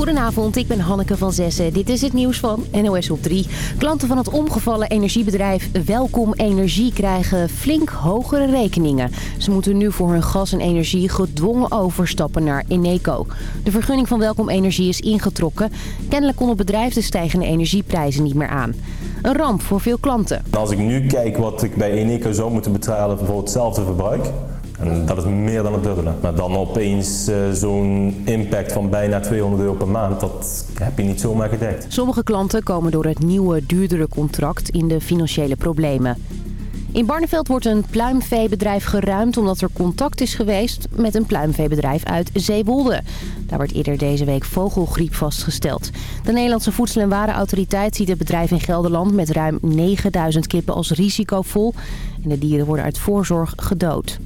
Goedenavond, ik ben Hanneke van Zessen. Dit is het nieuws van NOS op 3. Klanten van het omgevallen energiebedrijf Welkom Energie krijgen flink hogere rekeningen. Ze moeten nu voor hun gas en energie gedwongen overstappen naar Eneco. De vergunning van Welkom Energie is ingetrokken. Kennelijk kon het bedrijf de stijgende energieprijzen niet meer aan. Een ramp voor veel klanten. Als ik nu kijk wat ik bij Eneco zou moeten betalen voor hetzelfde verbruik... En dat is meer dan het dubbele. Maar dan opeens uh, zo'n impact van bijna 200 euro per maand, dat heb je niet zomaar gedekt. Sommige klanten komen door het nieuwe, duurdere contract in de financiële problemen. In Barneveld wordt een pluimveebedrijf geruimd omdat er contact is geweest met een pluimveebedrijf uit Zeewolde. Daar werd eerder deze week vogelgriep vastgesteld. De Nederlandse Voedsel- en Warenautoriteit ziet het bedrijf in Gelderland met ruim 9000 kippen als risicovol. En de dieren worden uit voorzorg gedood.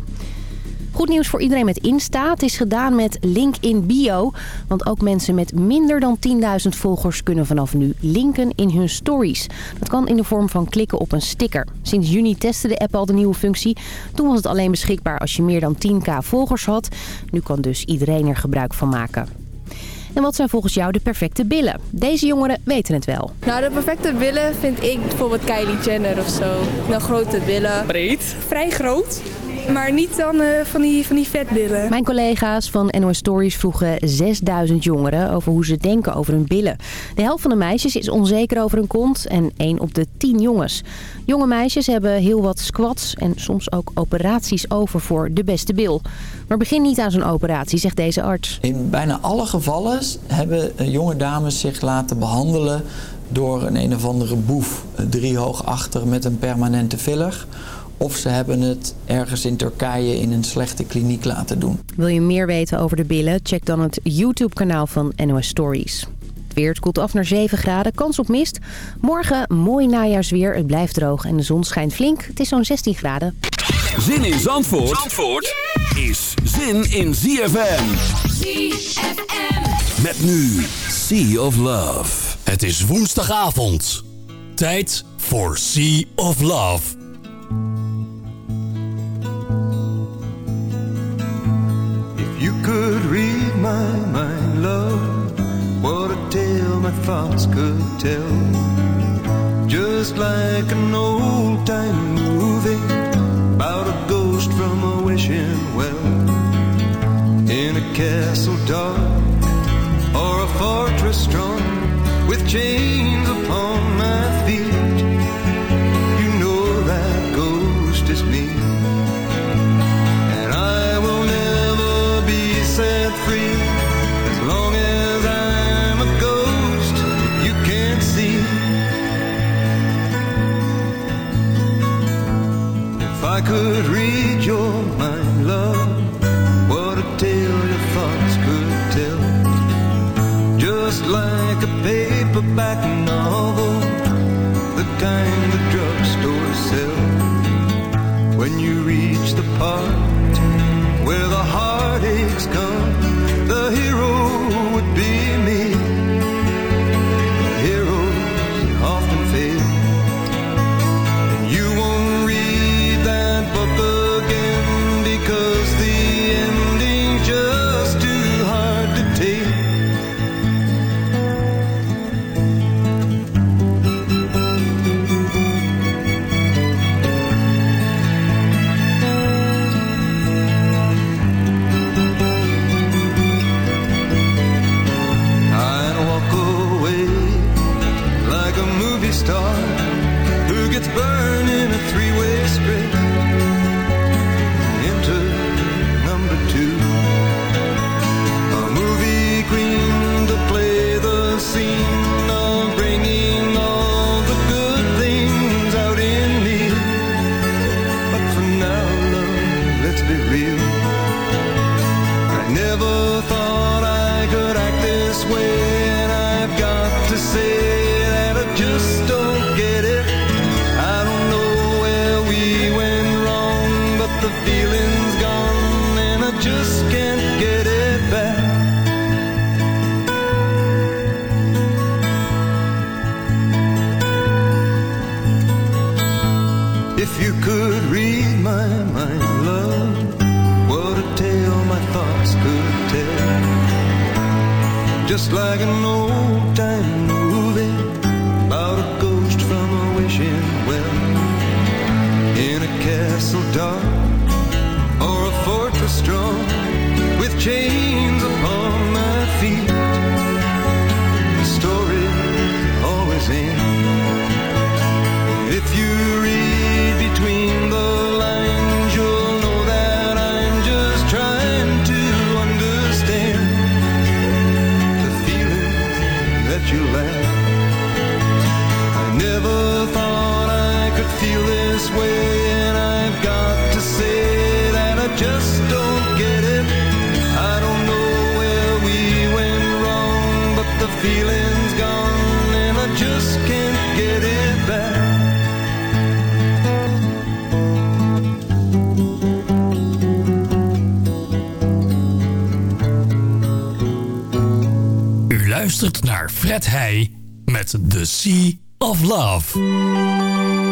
Goed nieuws voor iedereen met Insta. Het is gedaan met link in bio. Want ook mensen met minder dan 10.000 volgers kunnen vanaf nu linken in hun stories. Dat kan in de vorm van klikken op een sticker. Sinds juni testte de app al de nieuwe functie. Toen was het alleen beschikbaar als je meer dan 10k volgers had. Nu kan dus iedereen er gebruik van maken. En wat zijn volgens jou de perfecte billen? Deze jongeren weten het wel. Nou, de perfecte billen vind ik bijvoorbeeld Kylie Jenner of zo. Nou, grote billen. Breed. Vrij groot. Maar niet dan uh, van, die, van die vetbillen. Mijn collega's van NOS Stories vroegen 6000 jongeren over hoe ze denken over hun billen. De helft van de meisjes is onzeker over hun kont en 1 op de 10 jongens. Jonge meisjes hebben heel wat squats en soms ook operaties over voor de beste bil. Maar begin niet aan zo'n operatie, zegt deze arts. In bijna alle gevallen hebben jonge dames zich laten behandelen door een een of andere boef driehoog achter met een permanente filler of ze hebben het ergens in Turkije in een slechte kliniek laten doen. Wil je meer weten over de billen? Check dan het YouTube-kanaal van NOS Stories. Het weer koelt af naar 7 graden, kans op mist. Morgen mooi najaarsweer, het blijft droog en de zon schijnt flink. Het is zo'n 16 graden. Zin in Zandvoort, Zandvoort is zin in ZFM. ZFM. Met nu Sea of Love. Het is woensdagavond. Tijd voor Sea of Love. Could read my mind, love, what a tale my thoughts could tell. Just like an old time movie about a ghost from a wishing well. In a castle dark or a fortress strong with chains upon my feet. You know that ghost is me. I could read your mind, love, what a tale your thoughts could tell. Just like a paperback this way and I've got to say that I just don't get it I don't know where we went wrong but the feeling's gone and I just can't get it back U luistert naar Fred Heij met The Sea of Love.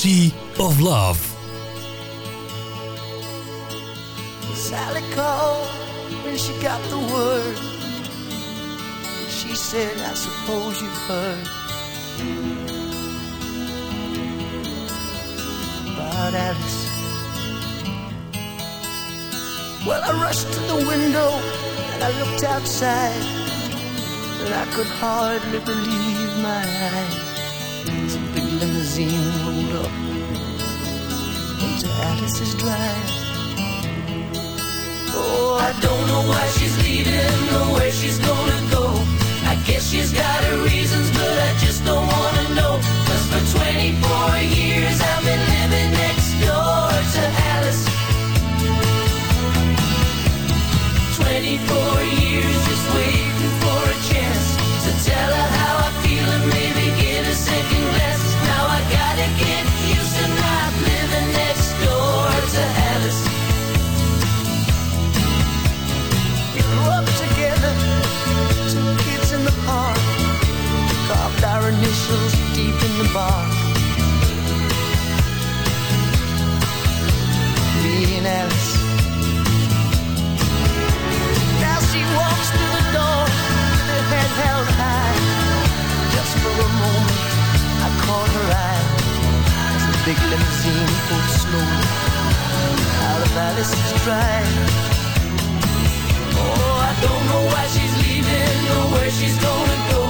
Sea of Love. Sally called when she got the word. She said, I suppose you've heard about Alice. Well, I rushed to the window and I looked outside, and I could hardly believe my eyes. Into Alice's drive. Oh, I don't know why she's leaving or where she's gonna go. I guess she's got her reasons, but I just don't wanna know. Cause for 24 years I've been living next door to Alice. 24 years just waiting for a chance to tell her initials deep in the bark. Alice. Now she walks through the door with her head held high. Just for a moment, I caught her eye as the big limousine pulled slowly out of Alice's drive. Oh, I don't know why she's leaving or where she's gonna go.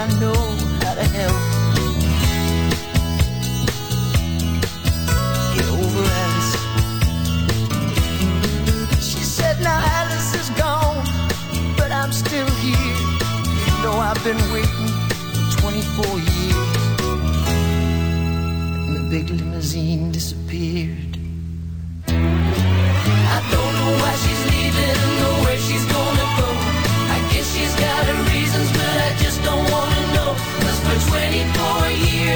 I know how to help. Get over Alice. She said, now Alice is gone, but I'm still here. You know I've been waiting 24 years. And the big limousine disappeared. I don't know why she's leaving where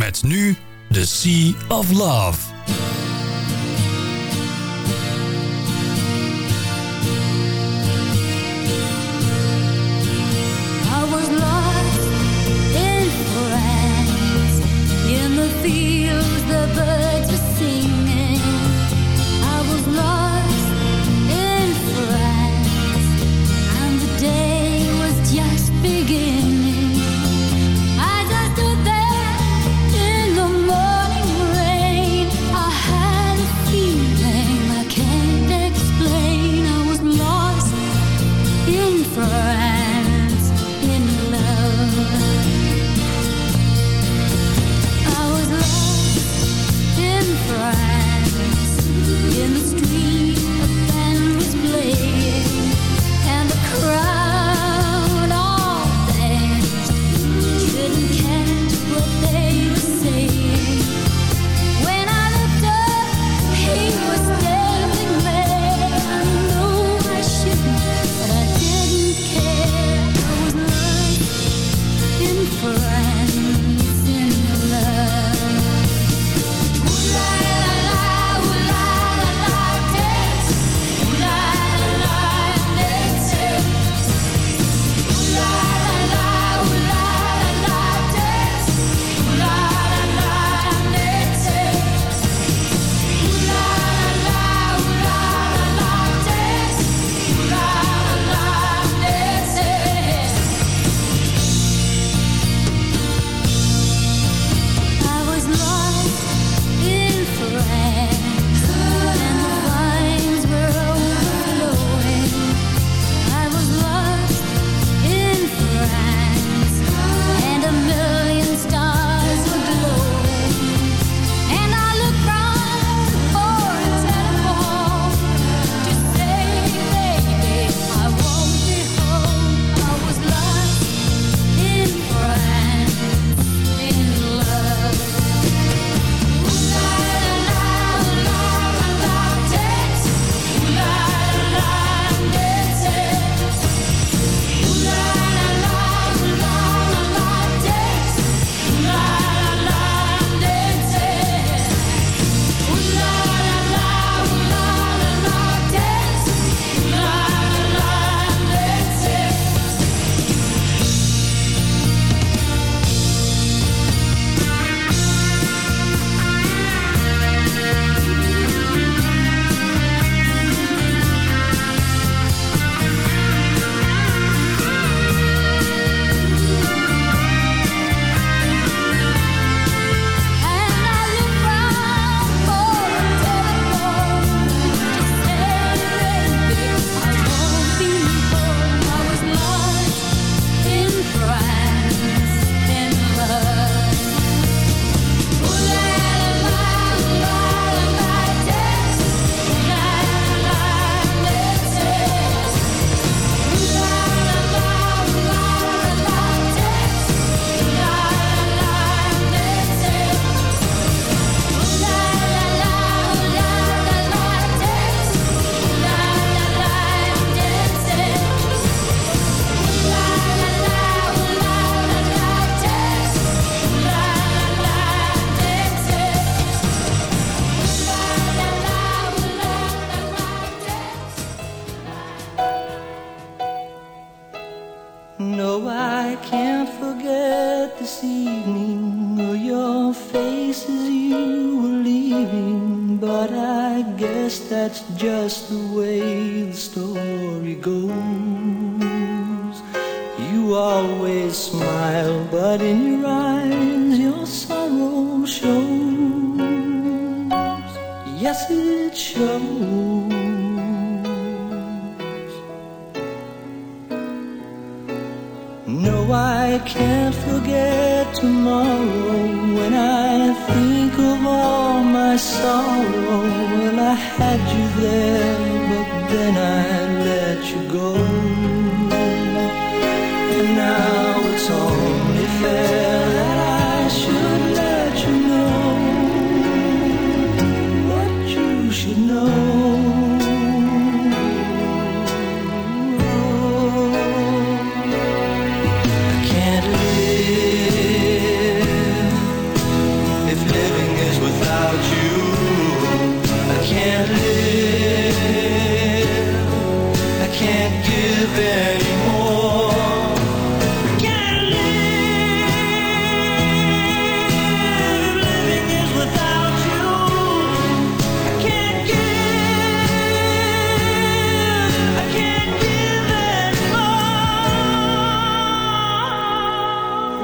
Met nu The Sea of Love.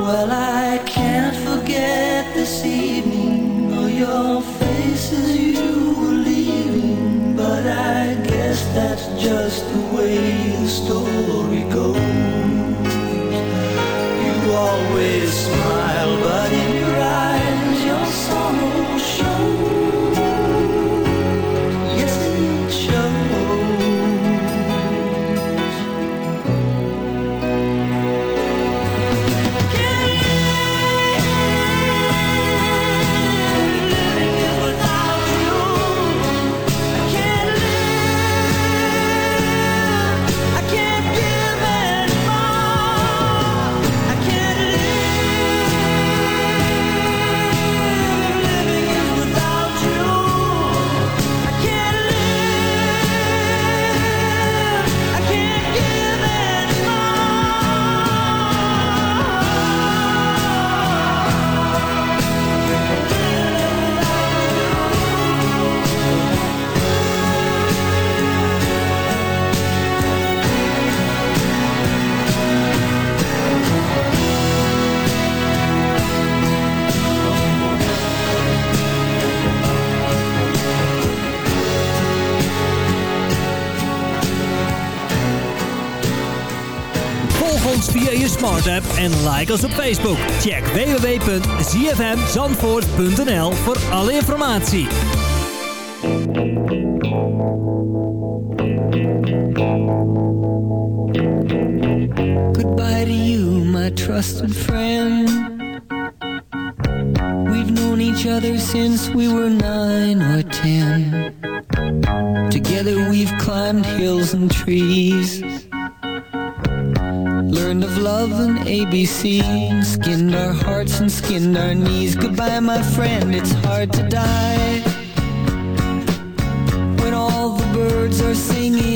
Well, I can't forget this evening or your face as you were leaving. But I guess that's just the way the story goes. You always smile, but smart app en like ons op Facebook. Check www.zfmzandvoort.nl voor alle informatie. Goodbye to you, my trusted friend. We've known each other since we were nine or ten. Together we've climbed hills and trees. Learned of love and ABC. Skinned our hearts and skinned our knees. Goodbye, my friend, it's hard to die. When all the birds are singing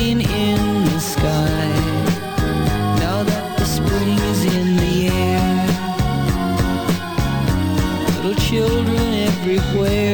In the sky. Now that the spring is in the air. Little children everywhere.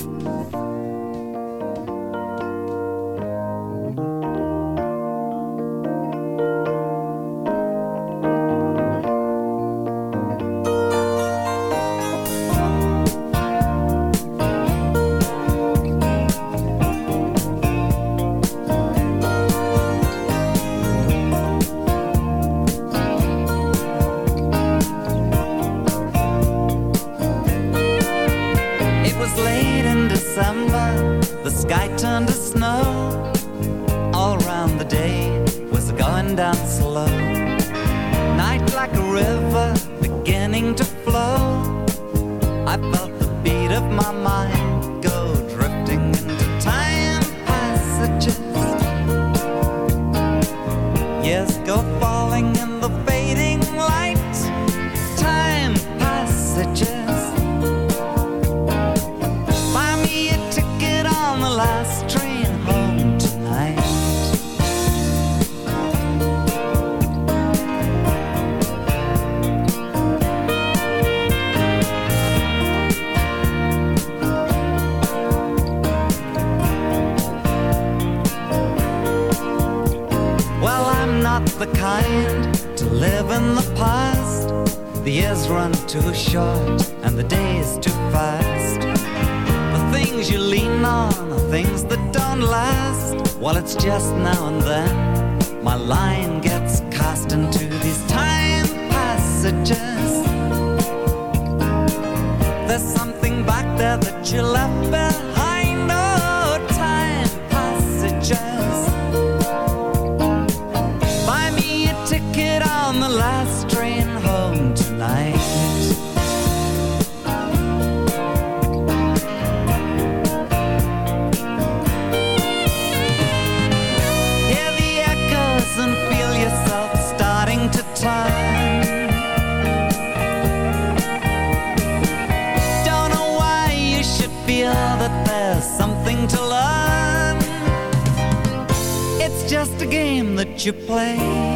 sky turned to snow. All round the day was going down slow. Night like a river beginning to flow. I felt the beat of my mind. Too short and the days too fast. The things you lean on are things that don't last. Well, it's just now and then my line gets cast into these time passages. There's something back there that you left behind. Game that you play.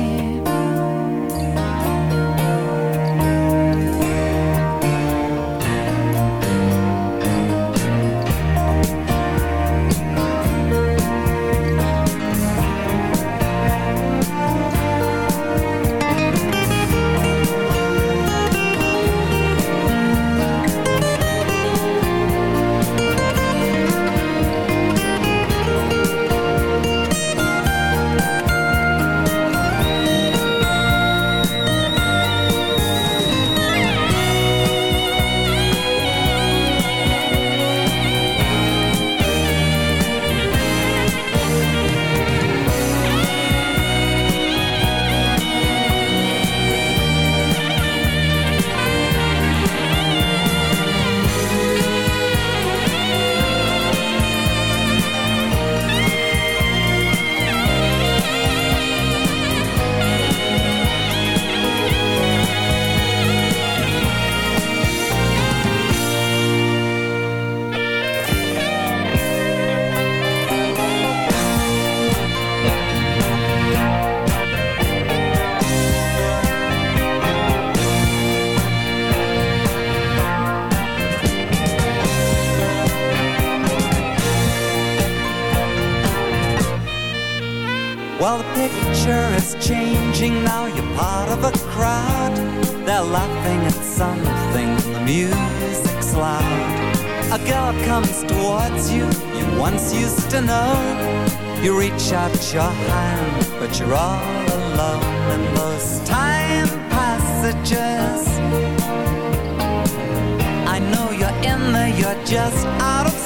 To know. You reach out your hand, but you're all alone in those time passages. I know you're in there. You're just out of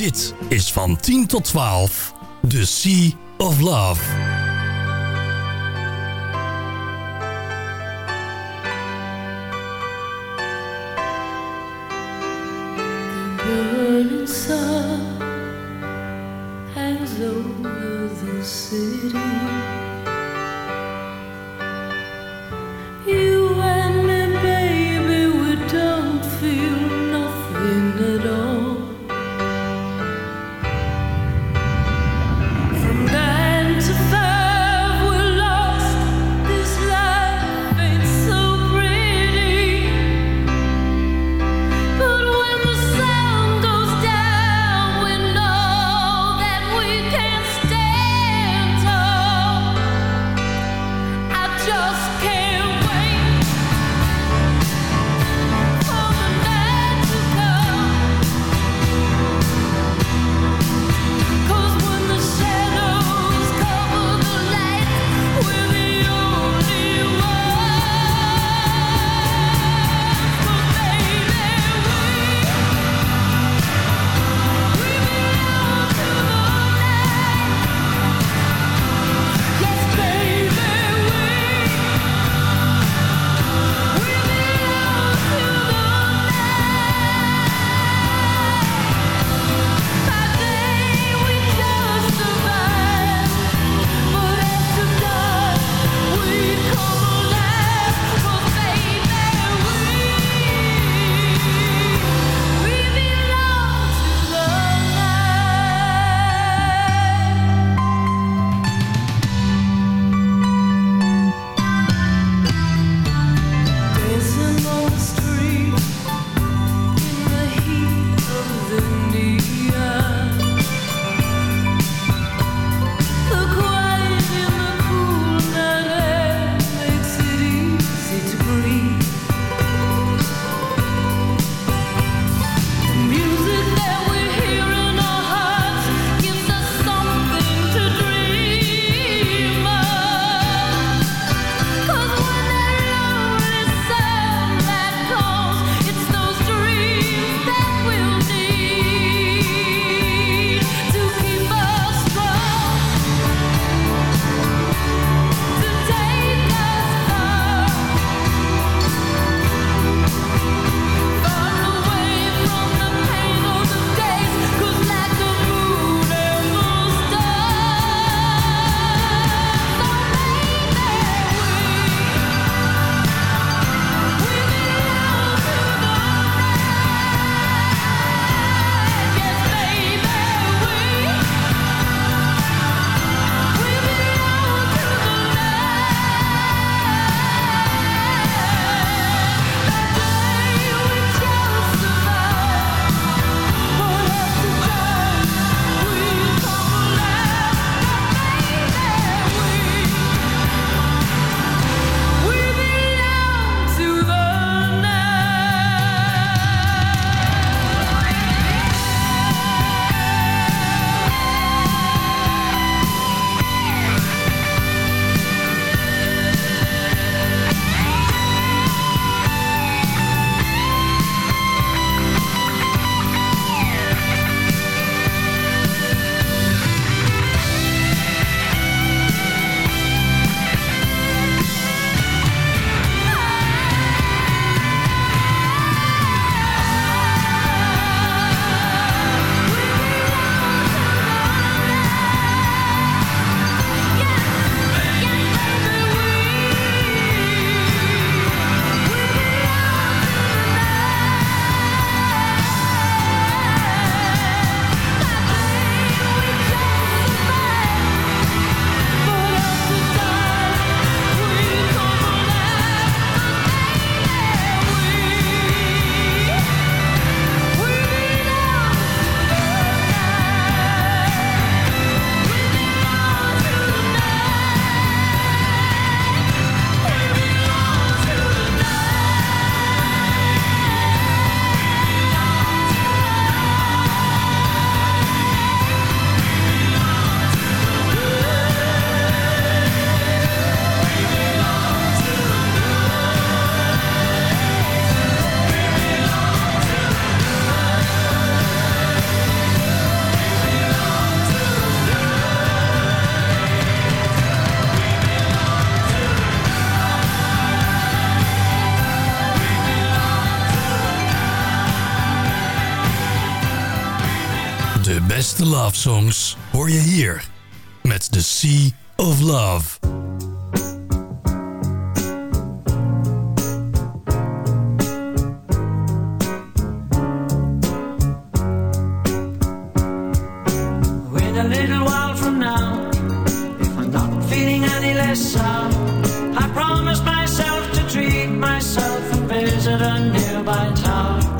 Dit is van 10 tot 12 The Sea of Love. The burning sun songs hoor je hier met The Sea of Love. A little while from now, if I'm not feeling any less I promise myself to treat myself and visit a nearby tower.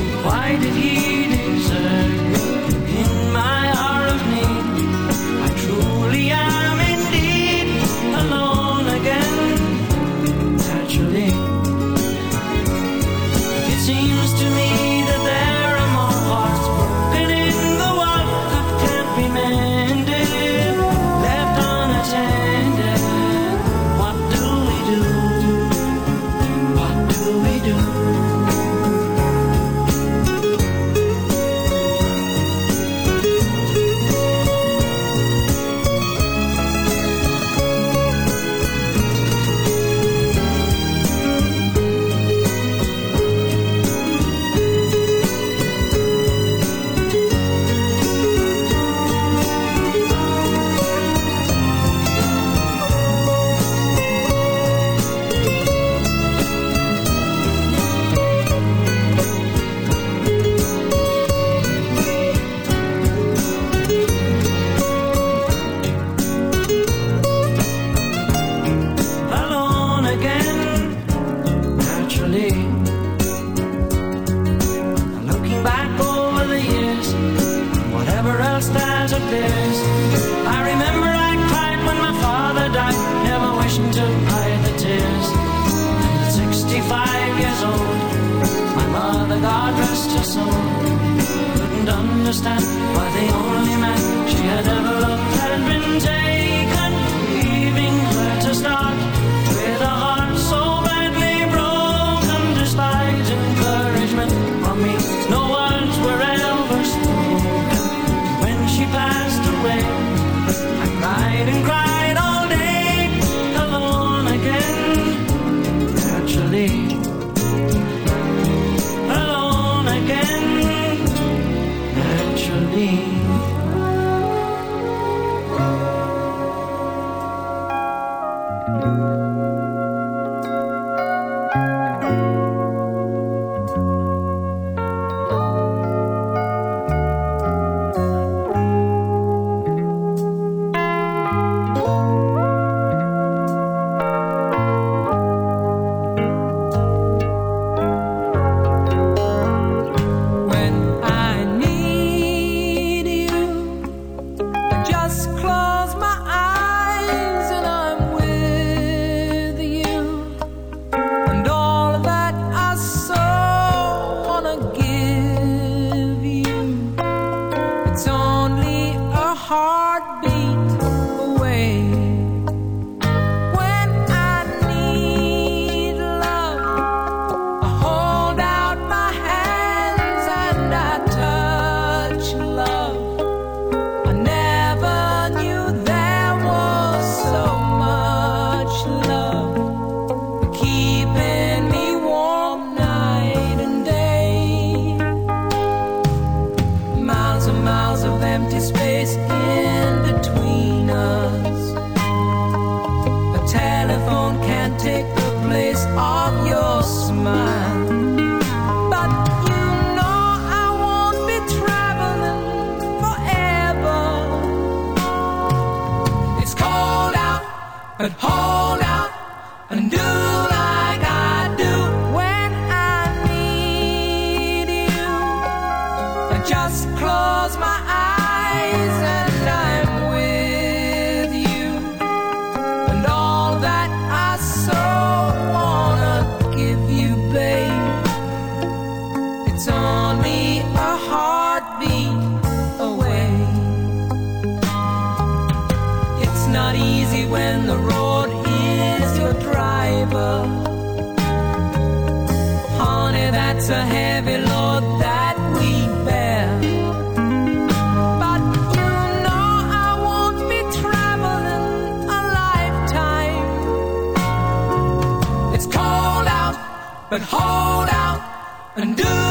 Did He but hold out and do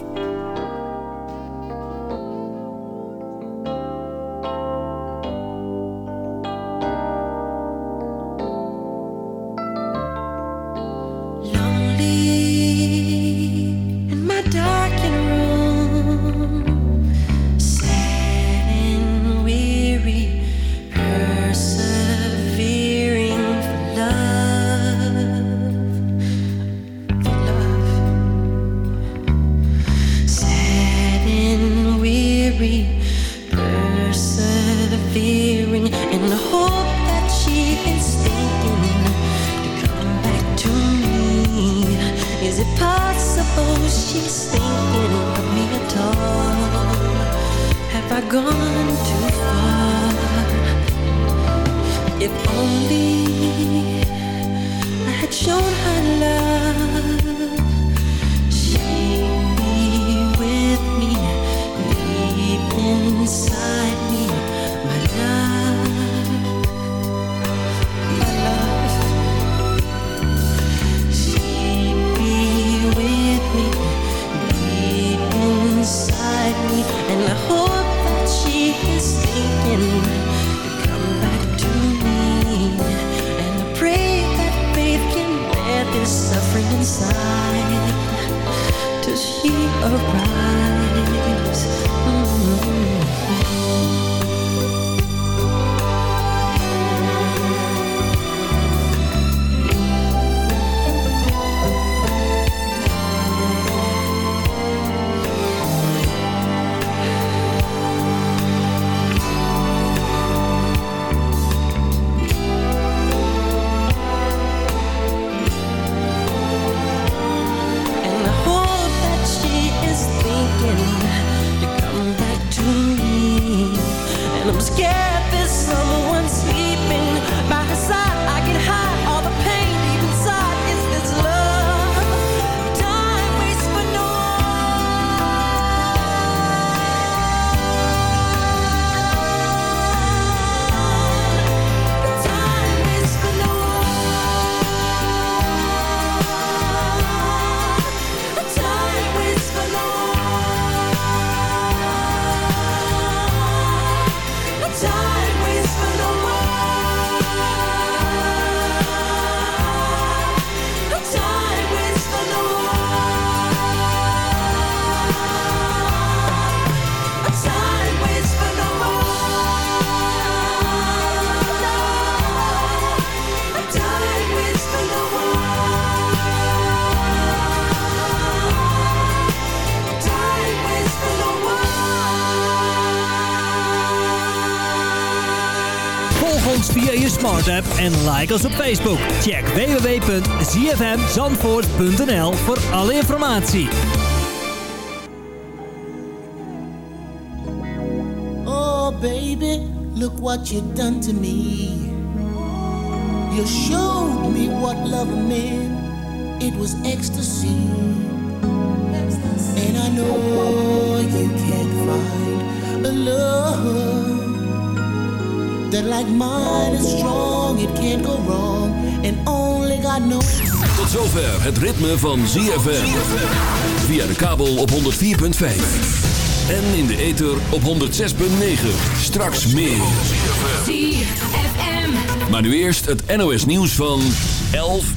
I'm scared. En like ons op Facebook. Check www.zfmzandvoort.nl voor alle informatie. Oh, baby, look what you done to me. You showed me what love meant. It was ecstasy. And I know you can't find a love that like mine is strong. It can't go wrong. And only God knows. Tot zover het ritme van ZFM. Via de kabel op 104.5. En in de ether op 106.9. Straks meer. ZFM. Maar nu eerst het NOS nieuws van 11 uur.